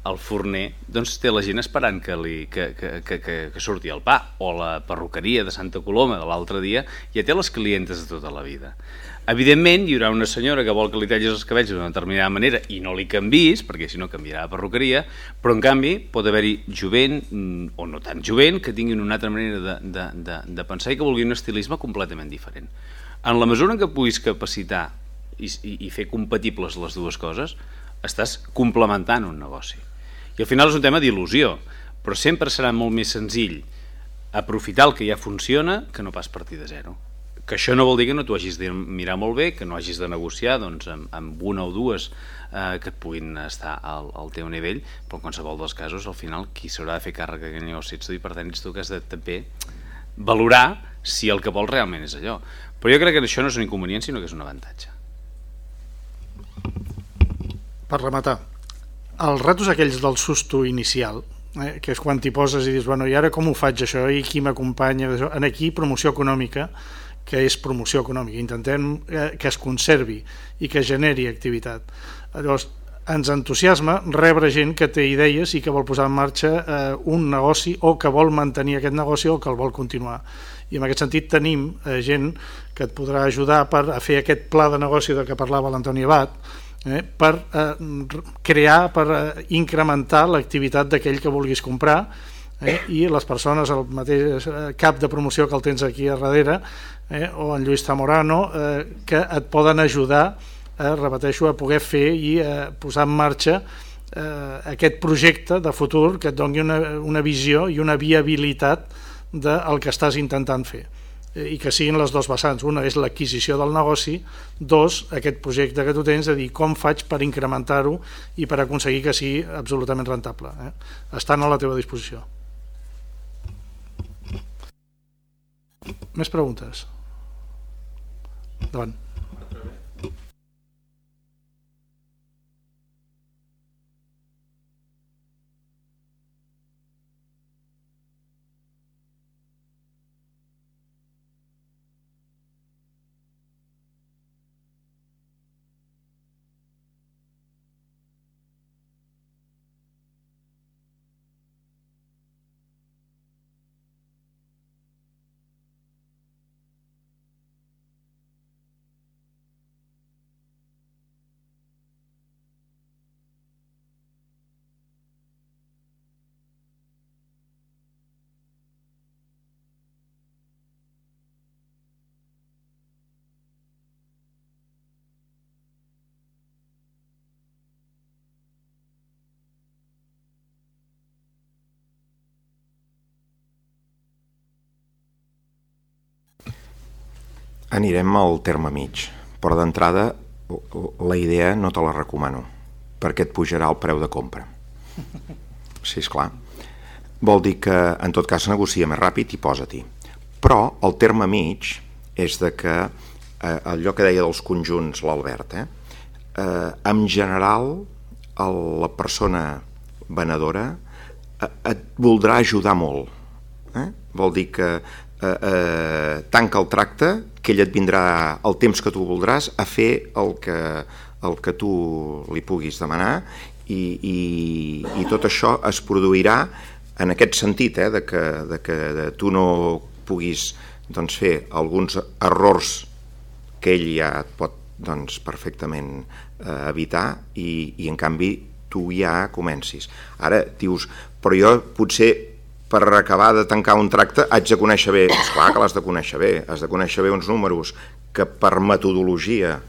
el forner doncs, té la gent esperant que, li, que, que, que, que, surti el pa, o la perruqueria de Santa Coloma de l'altre dia ja té les clientes de tota la vida. Evidentment, hi haurà una senyora que vol que li tallis els cabells d'una determinada manera i no li canvis, perquè si no canviarà la perruqueria, però en canvi pot haver-hi jovent, mm, o no tan jovent, que tinguin una altra manera de, de, de, de pensar i que vulguin un estilisme completament diferent. En la mesura en què puguis capacitar i, i, i fer compatibles les dues coses, estàs complementant un negoci. I al final és un tema d'il·lusió, però sempre serà molt més senzill aprofitar el que ja funciona que no pas partir de zero que això no vol dir que no t'ho hagis de mirar molt bé, que no hagis de negociar doncs, amb, amb una o dues eh, que et puguin estar al, al teu nivell, però en qualsevol dels casos, al final, qui s'haurà de fer càrrec d'aquest negoci ets tu, i per tant ets tu que has de també valorar si el que vols realment és allò. Però jo crec que això no és un inconvenient, sinó que és un avantatge. Per rematar, els ratos aquells del susto inicial, eh, que és quan t'hi poses i dius, bueno, i ara com ho faig això, i qui m'acompanya, en aquí promoció econòmica, que és promoció econòmica, intentem eh, que es conservi i que generi activitat. Llavors, ens entusiasma rebre gent que té idees i que vol posar en marxa eh, un negoci o que vol mantenir aquest negoci o que el vol continuar. I en aquest sentit tenim eh, gent que et podrà ajudar per a fer aquest pla de negoci del que parlava l'Antoni Abad, eh, per eh, crear, per eh, incrementar l'activitat d'aquell que vulguis comprar eh, i les persones, el mateix eh, cap de promoció que el tens aquí a darrere, eh, o en Lluís Zamorano, eh, que et poden ajudar, eh, repeteixo, a poder fer i eh, posar en marxa eh, aquest projecte de futur que et doni una, una visió i una viabilitat del que estàs intentant fer i que siguin les dos vessants. Una és l'adquisició del negoci, dos, aquest projecte que tu tens, de dir com faig per incrementar-ho i per aconseguir que sigui absolutament rentable. Eh? Estan a la teva disposició. Més preguntes? Endavant. Anirem al terme mig, però d'entrada la idea no te la recomano, perquè et pujarà el preu de compra. Sí, és clar. Vol dir que en tot cas negocia més ràpid i posa-t'hi. Però el terme mig és de que eh, allò que deia dels conjunts l'Albert, eh, eh, en general el, la persona venedora eh, et voldrà ajudar molt. Eh? Vol dir que eh, eh, tanca el tracte, que ell et vindrà el temps que tu voldràs a fer el que, el que tu li puguis demanar i, i, i tot això es produirà en aquest sentit, eh, de que, de que tu no puguis doncs, fer alguns errors que ell ja et pot doncs, perfectament eh, evitar i, i en canvi tu ja comencis. Ara dius, però jo potser per acabar de tancar un tracte haig de conèixer bé, és clar que l'has de conèixer bé, has de conèixer bé uns números que per metodologia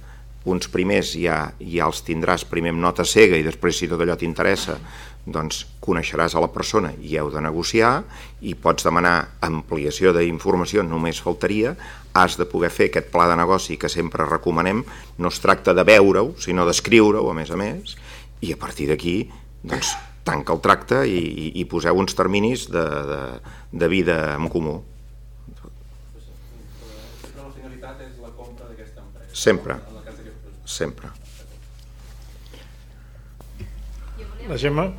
uns primers ja, ja els tindràs. Primer amb nota cega i després si tot allò t'interessa doncs coneixeràs a la persona i heu de negociar i pots demanar ampliació d'informació, només faltaria, has de poder fer aquest pla de negoci que sempre recomanem, no es tracta de veure-ho, sinó d'escriure-ho a més a més, i a partir d'aquí doncs, tanca el tracte i, i, i poseu uns terminis de, de, de vida en comú. La finalitat és la compra d'aquesta empresa. Sempre sempre. La Gemma?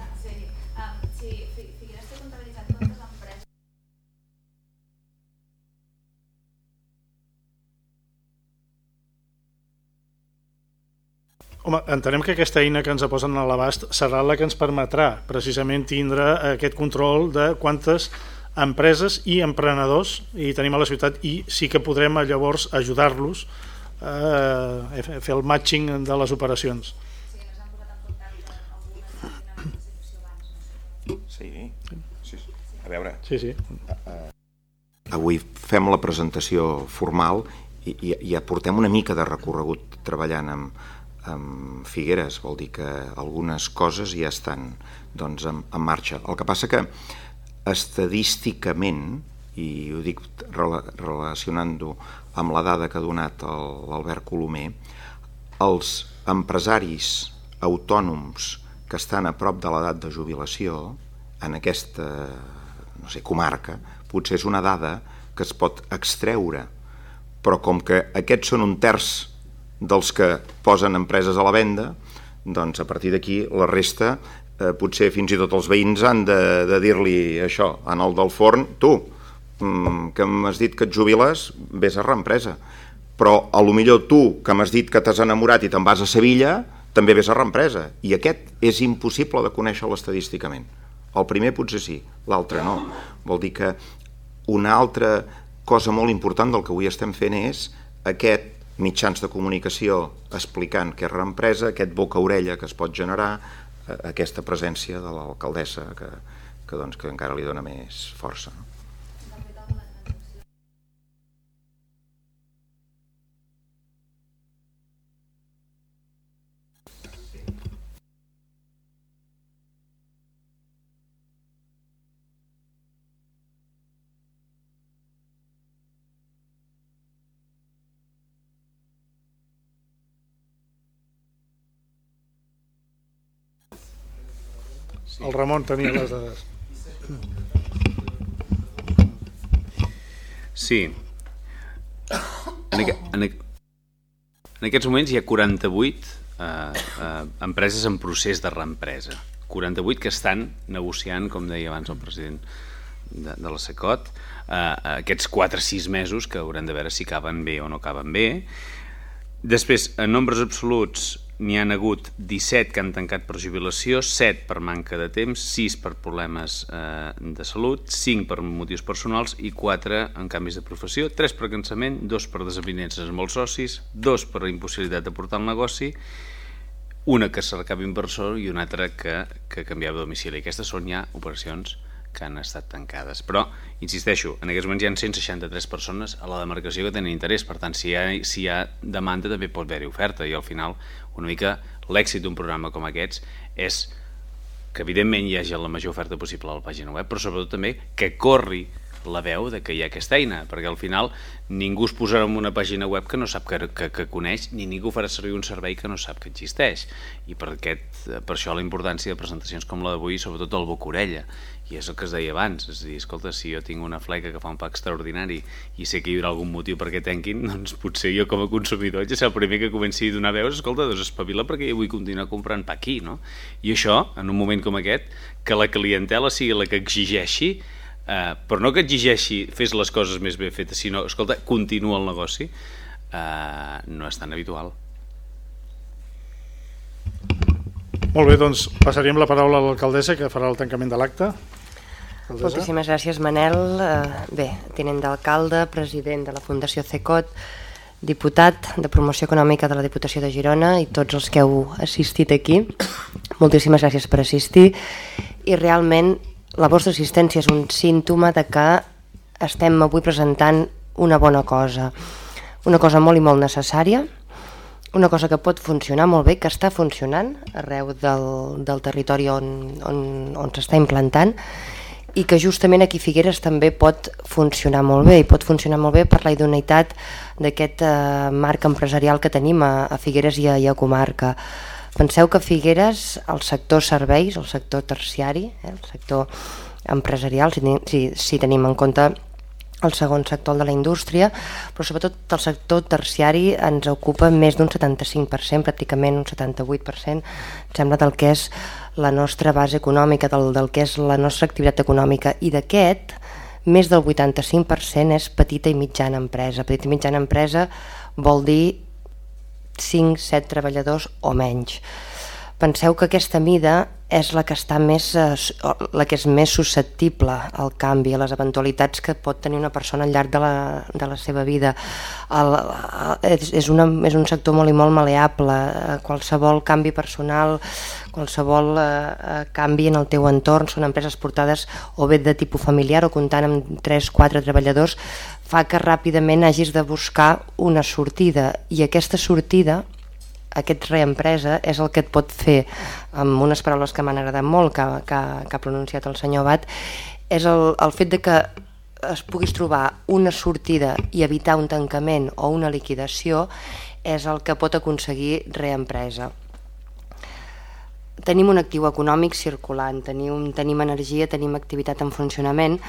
Home, entenem que aquesta eina que ens posen a l'abast serà la que ens permetrà precisament tindre aquest control de quantes empreses i emprenedors hi tenim a la ciutat i sí que podrem llavors ajudar-los eh, fer el matching de les operacions. Sí, sí, a veure. Sí, sí. Avui fem la presentació formal i, i, i aportem una mica de recorregut treballant amb, amb Figueres, vol dir que algunes coses ja estan doncs, en, en marxa. El que passa que estadísticament, i ho dic relacionant-ho amb la dada que ha donat l'Albert Colomer, els empresaris autònoms que estan a prop de l'edat de jubilació en aquesta no sé, comarca, potser és una dada que es pot extreure, però com que aquests són un terç dels que posen empreses a la venda, doncs a partir d'aquí la resta eh, potser fins i tot els veïns han de, de dir-li això, en el del forn, tu, Mm, que m'has dit que et jubiles, vés a reempresa. Però a lo millor tu, que m'has dit que t'has enamorat i te'n vas a Sevilla, també vés a reempresa. I aquest és impossible de conèixer estadísticament. El primer potser sí, l'altre no. Vol dir que una altra cosa molt important del que avui estem fent és aquest mitjans de comunicació explicant què és reempresa, aquest boca-orella que es pot generar, eh, aquesta presència de l'alcaldessa que, que, doncs, que encara li dona més força. No? El Ramon tenia les dades. Sí. En, en, en aquests moments hi ha 48 eh, eh, empreses en procés de reempresa. 48 que estan negociant, com deia abans el president de, de la SECOT, eh, aquests 4-6 mesos que hauran de veure si acaben bé o no acaben bé. Després, en nombres absoluts, n'hi han hagut 17 que han tancat per jubilació, 7 per manca de temps, 6 per problemes eh, de salut, 5 per motius personals i 4 en canvis de professió, 3 per cansament, 2 per desavinences amb els socis, 2 per impossibilitat de portar el negoci, una que cercava inversor i una altra que, que canviava de domicili. Aquestes són ja operacions que han estat tancades. Però, insisteixo, en aquests moments hi ha 163 persones a la demarcació que tenen interès, per tant, si hi ha, si hi ha demanda també pot haver-hi oferta i al final una mica l'èxit d'un programa com aquests és que evidentment hi hagi la major oferta possible a la pàgina web, però sobretot també que corri la veu de que hi ha aquesta eina, perquè al final ningú es posarà en una pàgina web que no sap que, que, que coneix, ni ningú farà servir un servei que no sap que existeix. I per, aquest, per això la importància de presentacions com la d'avui, sobretot el boca-orella, i és el que es deia abans, és a dir, escolta, si jo tinc una fleca que fa un pa extraordinari i sé que hi haurà algun motiu perquè tanquin, doncs potser jo com a consumidor ja el primer que comenci a donar veus, escolta, doncs espavila perquè jo vull continuar comprant pa aquí, no? I això, en un moment com aquest, que la clientela sigui la que exigeixi, eh, però no que exigeixi fes les coses més ben fetes, sinó, escolta, continua el negoci, eh, no és tan habitual. Molt bé, doncs passaríem la paraula a l'alcaldessa que farà el tancament de l'acte. Moltíssimes gràcies, Manel. Eh, bé, tinent d'alcalde, president de la Fundació CECOT, diputat de Promoció Econòmica de la Diputació de Girona i tots els que heu assistit aquí. Moltíssimes gràcies per assistir i realment la vostra assistència és un símptoma de que estem avui presentant una bona cosa, una cosa molt i molt necessària, una cosa que pot funcionar molt bé, que està funcionant arreu del, del territori on, on, on s'està implantant i que justament aquí Figueres també pot funcionar molt bé i pot funcionar molt bé per la idoneïtat d'aquest eh, marc empresarial que tenim a, a Figueres i a, i a comarca. Penseu que Figueres, el sector serveis, el sector terciari, eh, el sector empresarial, si, si, si tenim en compte el segon sector de la indústria, però sobretot el sector terciari ens ocupa més d'un 75%, pràcticament un 78%, sembla del que és la nostra base econòmica, del, del que és la nostra activitat econòmica, i d'aquest, més del 85% és petita i mitjana empresa. Petita i mitjana empresa vol dir 5-7 treballadors o menys. Penseu que aquesta mida és la que està més eh, la que és més susceptible al canvi, a les eventualitats que pot tenir una persona al llarg de la, de la seva vida. El, és, és, una, és un sector molt i molt maleable, eh, qualsevol canvi personal, qualsevol eh, eh canvi en el teu entorn, són empreses portades o bé de tipus familiar o comptant amb 3-4 treballadors, fa que ràpidament hagis de buscar una sortida i aquesta sortida aquest reempresa és el que et pot fer, amb unes paraules que m'han agradat molt, que, que, que ha pronunciat el senyor Bat, és el, el fet de que es puguis trobar una sortida i evitar un tancament o una liquidació és el que pot aconseguir reempresa. Tenim un actiu econòmic circulant, tenim, tenim energia, tenim activitat en funcionament,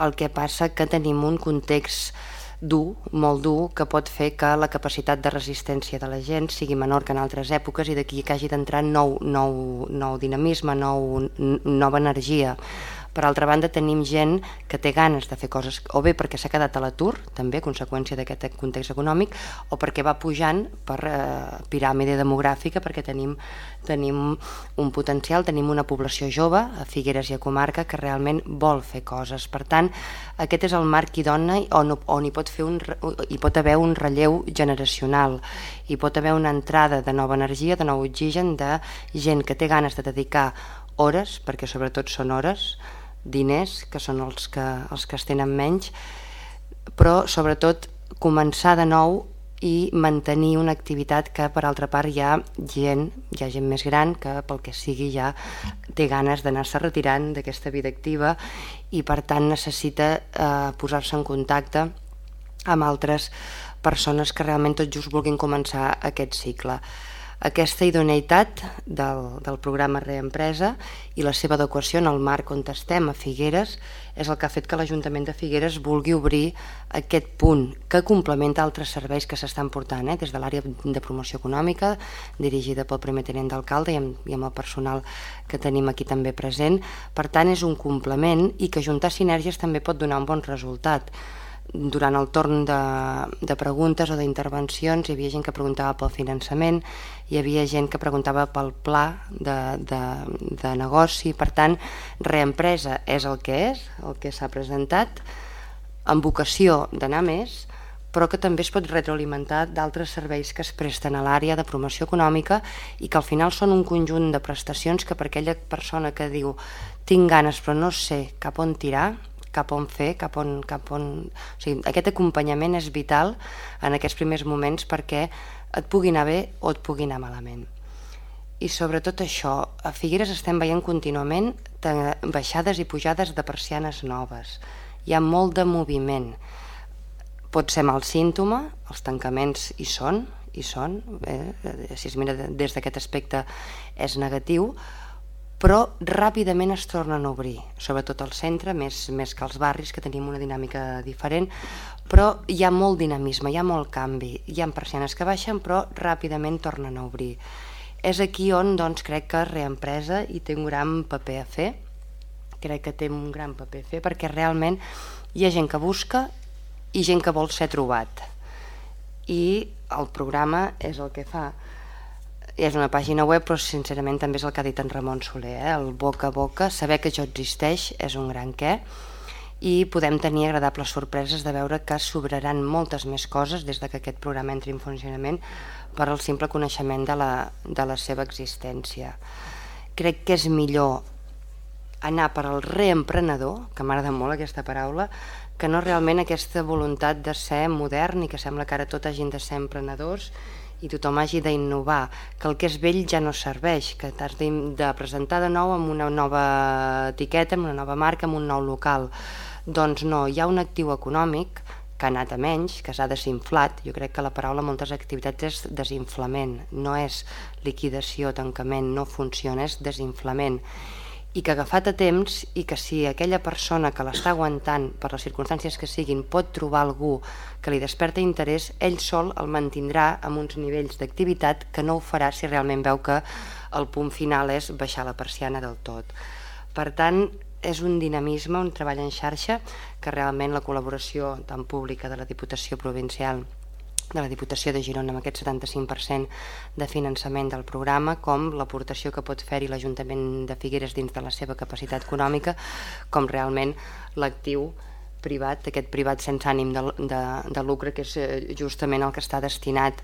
el que passa que tenim un context dur, molt dur, que pot fer que la capacitat de resistència de la gent sigui menor que en altres èpoques i d'aquí que hagi d'entrar nou, nou, nou dinamisme, nou, nova energia. Per altra banda, tenim gent que té ganes de fer coses, o bé perquè s'ha quedat a l'atur, també, a conseqüència d'aquest context econòmic, o perquè va pujant per eh, piràmide demogràfica, perquè tenim, tenim un potencial, tenim una població jove, a Figueres i a comarca, que realment vol fer coses. Per tant, aquest és el marc idoni on, on hi, pot fer un, hi pot haver un relleu generacional, hi pot haver una entrada de nova energia, de nou oxigen, de gent que té ganes de dedicar hores, perquè sobretot són hores, diners, que són els que, els que es tenen menys, però sobretot començar de nou i mantenir una activitat que per altra part hi ha gent, hi ha gent més gran que pel que sigui ja té ganes d'anar-se retirant d'aquesta vida activa i per tant necessita eh, posar-se en contacte amb altres persones que realment tot just vulguin començar aquest cicle. Aquesta idoneïtat del, del programa Reempresa i la seva adequació en el marc on estem a Figueres és el que ha fet que l'Ajuntament de Figueres vulgui obrir aquest punt que complementa altres serveis que s'estan portant, eh? des de l'àrea de promoció econòmica dirigida pel primer tenent d'alcalde i, i amb el personal que tenim aquí també present. Per tant, és un complement i que juntar sinergies també pot donar un bon resultat durant el torn de, de preguntes o d'intervencions hi havia gent que preguntava pel finançament, hi havia gent que preguntava pel pla de, de, de negoci, per tant, reempresa és el que és, el que s'ha presentat, amb vocació d'anar més, però que també es pot retroalimentar d'altres serveis que es presten a l'àrea de promoció econòmica i que al final són un conjunt de prestacions que per aquella persona que diu tinc ganes però no sé cap on tirar, cap on fer, cap on, cap on... O sigui, aquest acompanyament és vital en aquests primers moments perquè et pugui anar bé o et pugui anar malament. I sobretot això, a Figueres estem veient contínuament baixades i pujades de persianes noves. Hi ha molt de moviment. Pot ser mal símptoma, els tancaments hi són, hi són, eh? si es mira des d'aquest aspecte és negatiu, però ràpidament es tornen a obrir, sobretot al centre, més, més que als barris, que tenim una dinàmica diferent, però hi ha molt dinamisme, hi ha molt canvi, hi ha persianes que baixen, però ràpidament tornen a obrir. És aquí on doncs, crec que Reempresa hi té un gran paper a fer, crec que té un gran paper a fer, perquè realment hi ha gent que busca i gent que vol ser trobat. I el programa és el que fa és una pàgina web, però sincerament també és el que ha dit en Ramon Soler, eh? el boca a boca, saber que això existeix és un gran què, i podem tenir agradables sorpreses de veure que s'obraran moltes més coses des de que aquest programa entri en funcionament per al simple coneixement de la, de la seva existència. Crec que és millor anar per al reemprenedor, que m'agrada molt aquesta paraula, que no realment aquesta voluntat de ser modern i que sembla que ara tot hagin de ser emprenedors i tothom hagi d'innovar, que el que és vell ja no serveix, que t'has de presentar de nou amb una nova etiqueta, amb una nova marca, amb un nou local. Doncs no, hi ha un actiu econòmic que ha anat a menys, que s'ha desinflat. Jo crec que la paraula moltes activitats és desinflament, no és liquidació, tancament, no funciona, és desinflament i que agafat a temps i que si aquella persona que l'està aguantant per les circumstàncies que siguin pot trobar algú que li desperta interès, ell sol el mantindrà amb uns nivells d'activitat que no ho farà si realment veu que el punt final és baixar la persiana del tot. Per tant, és un dinamisme, un treball en xarxa que realment la col·laboració tant pública de la Diputació Provincial de la Diputació de Girona amb aquest 75% de finançament del programa, com l'aportació que pot fer-hi l'Ajuntament de Figueres dins de la seva capacitat econòmica, com realment l'actiu privat, aquest privat sense ànim de, de, de lucre, que és eh, justament el que està destinat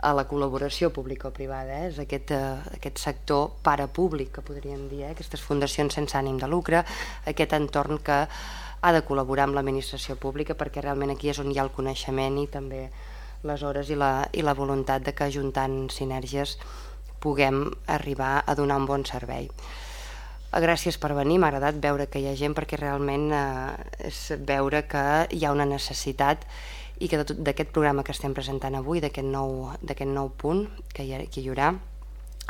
a la col·laboració pública-privada, eh? és aquest, eh, aquest sector parapúblic, que podríem dir, eh? aquestes fundacions sense ànim de lucre, aquest entorn que ha de col·laborar amb l'administració pública perquè realment aquí és on hi ha el coneixement i també les hores i la, i la voluntat de que ajuntant sinergies puguem arribar a donar un bon servei. Gràcies per venir, m'ha agradat veure que hi ha gent perquè realment eh, és veure que hi ha una necessitat i que d'aquest programa que estem presentant avui, d'aquest nou, nou punt que hi, que hi haurà,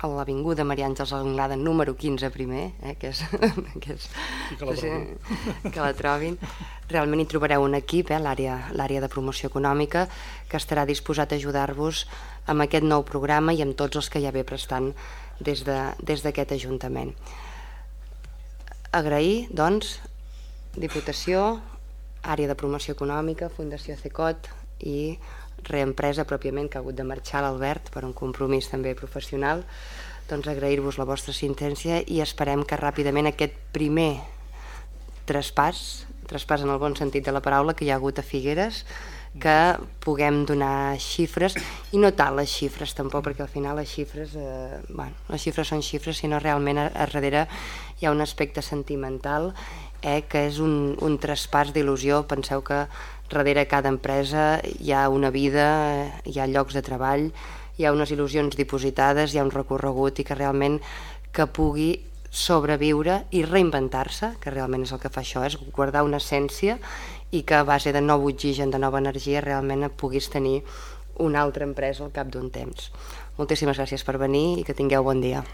a l'Avinguda Maria Àngels Anglada número 15 primer, eh, que és, que, és que, la sí, que la trobin. Realment hi trobareu un equip, eh, l'àrea de promoció econòmica, que estarà disposat a ajudar-vos amb aquest nou programa i amb tots els que ja ve prestant des d'aquest de, Ajuntament. Agrair, doncs, Diputació, àrea de promoció econòmica, Fundació CECOT i reempresa pròpiament que ha hagut de marxar l'Albert per un compromís també professional doncs agrair-vos la vostra sentència i esperem que ràpidament aquest primer traspàs, traspàs en el bon sentit de la paraula que hi ha hagut a Figueres que puguem donar xifres i no tant les xifres tampoc perquè al final les xifres eh, bueno, les xifres són xifres sinó realment a, a darrere hi ha un aspecte sentimental eh, que és un, un traspàs d'il·lusió. Penseu que darrere cada empresa hi ha una vida, hi ha llocs de treball, hi ha unes il·lusions dipositades, hi ha un recorregut i que realment que pugui sobreviure i reinventar-se, que realment és el que fa això, és guardar una essència i que a base de nou oxigen, de nova energia, realment puguis tenir una altra empresa al cap d'un temps. Moltíssimes gràcies per venir i que tingueu bon dia.